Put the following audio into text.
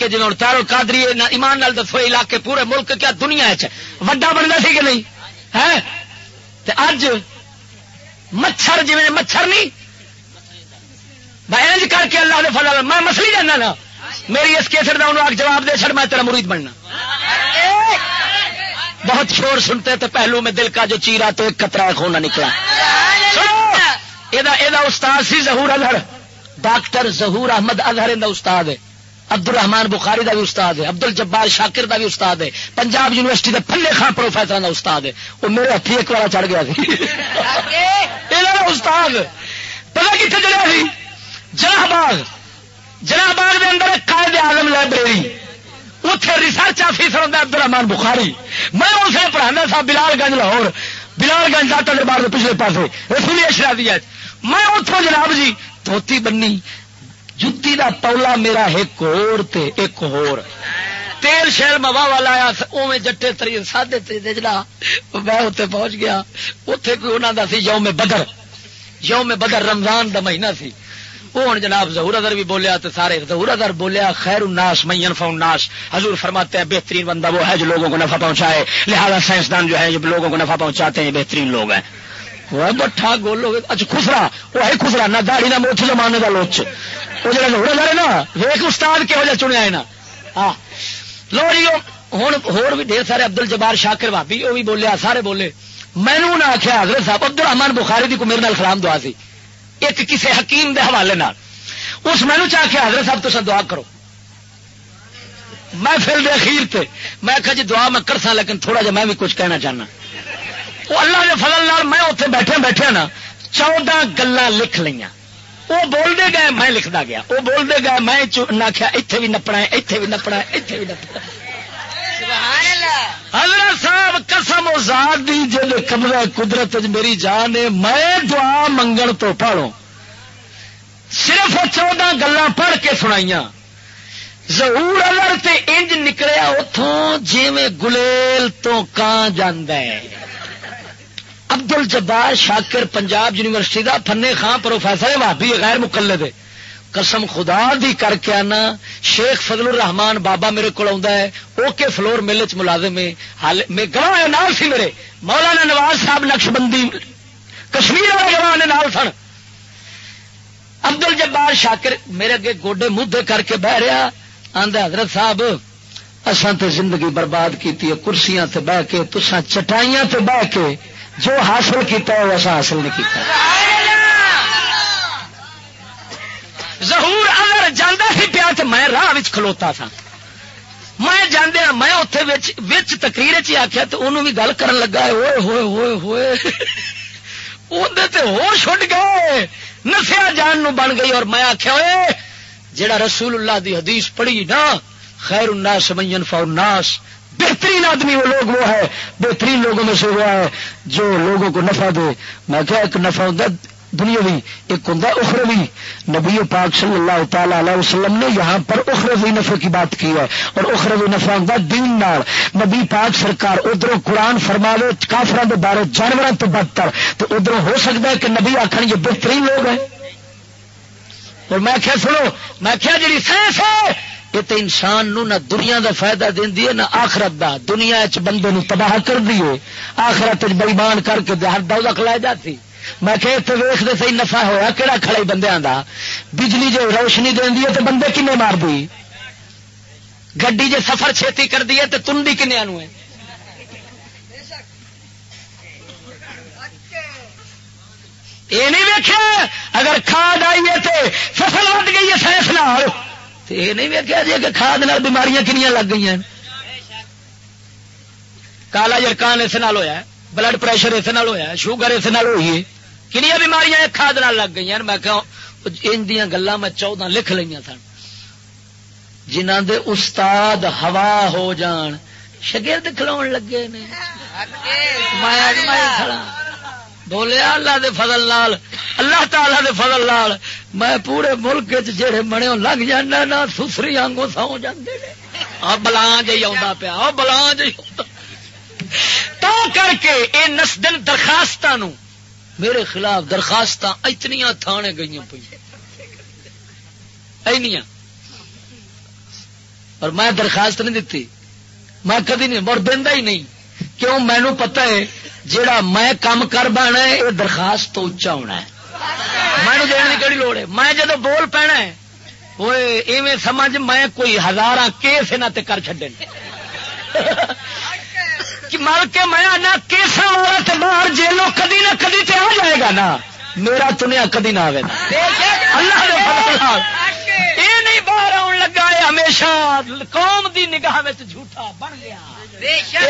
کے جی ہوں تارو کادری ایمان نال دسو علاقے پورے ملک کیا دنیا وڈا بنتا سی کہ نہیں؟ ہے؟ اج مچھر جی مچھر نہیں؟ میں کر کے اللہ دے فضل میں مسلی جانا نا، میری اس کیسر کا انہوں جواب دے چڑ میں تیرا مرید بننا۔ بہت شور سنتے تھے پہلو میں دل کا جو چیرا تو ایک کترا خون نکلا۔ یہ استاد سی ظہور اظہر۔ ڈاکٹر ظہور احمد اظہر استاد ہے۔ عبد الرحمان بخاری کا بھی استاد ہے عبد الجبار شاکر کا بھی استاد ہے پنجاب یونیورسٹی کے پلے خان پروفیسر کا استاد ہے۔ وہ میرے ہاتھی ایک بار چڑھ گیا استاد۔ پتا کتنے چڑھا سی؟ جناح باغ جناح باغ کے اندر قائد آلم لائبریری۔ اتنے ریسرچ آفیسر ہوتا عبد الرحمان بخاری۔ میں اسے پڑھانا سا بلال گنج لاہور۔ بلال گنج داتا دربار کے پچھلے پاس رسولی میں اتوں جناب جی دھوتی بنی جتی دا پولا میرا ایک ہور تے ایک ہور تیل شہر موا والا آیا اوے جٹے تری سادے تے جڑا میں اتنے پہنچ گیا۔ اتے کوئی انہوں دا سی یوم بدر۔ یوم بدر رمضان دا مہینہ سی۔ وہ ہوں جناب ظہور ادر بھی بولیا تو سارے ظہور ادر بولیا، خیر الناس مین فاؤناس حضور فرماتے ہیں، بہترین بندہ وہ ہے جو لوگوں کو نفع پہنچائے۔ لہذا سائنسدان جو ہے جو لوگوں کو نفع پہنچاتے ہیں، بہترین لوگ ہیں۔ وہ بٹھا گولو اچھا خسرا، وہ ہے خسرا، نہ داڑھی، نہ موچ زمانے کا لوچ۔ وہ جڑا ظہور ادر نا، ویک استاد کہہو جہ چنیا ہے نا۔ ہاں۔ لو جی ہوں ہور بھی ڈھیر سارے ابدل جبار شاکر بھابی وہ بھی بولیا سارے بولے۔ مینو نہ آخیا حضرت صاحب عبد الرحمان بخاری دی کو میرے نال خرام دعا سی۔ ایک کسی حکیم دے حوالے نال۔ اس مینو چاہ کے حضرت صاحب تو دعا کرو۔ میں پھر دے اخیر تے، میں کہا جی دعا میں کر سا لیکن تھوڑا جا میں بھی کچھ کہنا چاہنا۔ وہ اللہ کے فضل نال میں اتنے بیٹھے بیٹھے نا چودہ گلا لکھ لیا وہ بولتے گئے میں لکھتا گیا۔ وہ بولتے گئے میں آخیا اتنے بھی نپنا ہے اتنے بھی نپنا ہے اتنے بھی نپنا حضرت صاحب قسم ذات دی جب کمرہ قدرت میری جان ہے میں دعا منگن تو پڑھوں۔ صرف چودہ گلا پڑھ کے سنائی ضرور اگر تے انج نکلیا اتوں جی میں گلیل تو کان جانا ہے؟ ابدل جبار شاکر پنجاب یونیورسٹی دا فنے خان پروفیسر بھابی غیر مقلد ہے۔ قسم خدا دی کر کے آنا، شیخ فضل الرحمان بابا میرے کو اوکے فلور مل چ ملازم میں گواہ نال سی میرے۔ مولانا نواز صاحب نقش بندی کشمیر والے گواہ نال سن۔ ابدل جبار شاکر میرے اگے گوڈے مدے کر کے بہ رہا۔ آدھا حضرت صاحب، اساں تے زندگی برباد کی کرسیاں تے بہ کے تسا چٹائیاں تے بہ کے۔ جو حاصل کیتا ہے وہ اصا حاصل نہیں کیتا۔ ظہور اگر جانا سی پیا تو میں راہ کھلوتا تھا۔ میں جانا میں اتنے تقریر چ آخیا تو انہوں بھی گل کر لگا ہوئے ہوئے ہوئے۔ ہوئے اندر ہو چھٹ گئے۔ نسیا جان نو بن گئی اور میں آخیا ہوئے جڑا رسول اللہ دی حدیث پڑھی نا، خیر الناس من فا الناس بہترین آدمی وہ لوگ وہ ہے، بہترین لوگوں میں سے وہ ہے جو لوگوں کو نفع دے۔ میں کیا ایک نفع دنیا بھی ایک ہوں اخروی۔ نبی پاک صلی اللہ تعالی علیہ وسلم نے یہاں پر اخروی نفع کی بات کی ہے۔ اور اخروی نفع ہوں دین نال۔ نبی پاک سرکار ادھر قرآن فرما لو کافران کے بارے جانوروں تو بدتر۔ تو ادھر ہو سکتا ہے کہ نبی آخر یہ بہترین لوگ ہیں؟ اور میں کیا سنو، میں کیا جی سائنس ہے یہ تو انسان نو نہ دنیا دا فائدہ دینی ہے، نہ آخرت دا۔ دنیا چ بندے نو تباہ کر دیے آخرت بئیمان کر کے ہر دولت کھلائی جاتی۔ میں کہ اتنے ویختے سی نفا ہوا کہڑا کھڑے بندے دا؟ بجلی جو روشنی دینی ہے تو بندے کنے مار دی گڈی جے سفر چھیتی کر دی ہے تو تنڈی کنیا نو ہے؟ یہ نہیں ویکیا اگر کھاد آئی ہے تو فصل وٹ گئی ہے سائنس نال یہ نہیں ویکیا جی کہ کھاد نال بیماریاں کنیاں لگ گئی ہیں کالا جرکان اس ہوا بلڈ پریشر اس ہوا شوگر اس ہوئی ہے۔ کنیا بیماریاں کھاد لگ گئی ہیں میں ان گلا میں چودہ لکھ لی سن۔ جنہ دے استاد ہوا ہو جان، شگرد کھلو لگے نے۔ بولیا اللہ دے فضل لال اللہ تعالی دے فضل لال میں پورے ملک جڑے بنے لگ جانا نا، سسری آنگوں سو جاندے بلان جی آ پیا بلان جی تو کر کے یہ نسدن درخواست میرے خلاف درخواست اتنی تھانے گئی پہ اور میں درخواست نہیں دیتی، میں کدی نہیں مر دینا ہی نہیں۔ کیوں؟ مینو پتا ہے جیڑا میں کام کر بانا ہے، یہ درخواست تو اچا ہونا ہے۔ مینو دن کی کہڑی لوڑ ہے؟ میں جدو بول پینا ہے وہ ایویں سمجھ میں کوئی ہزار کیس یہاں کر چڈے مر کے میں آنا کیسا والا تو باہر جیلو کدی نہ کدی تے آ جائے گا نا۔ میرا تنیا کدی نہ آئے اللہ یہ نہیں باہر آن لگا ہے ہمیشہ قوم دی نگاہ جھوٹا بن گیا۔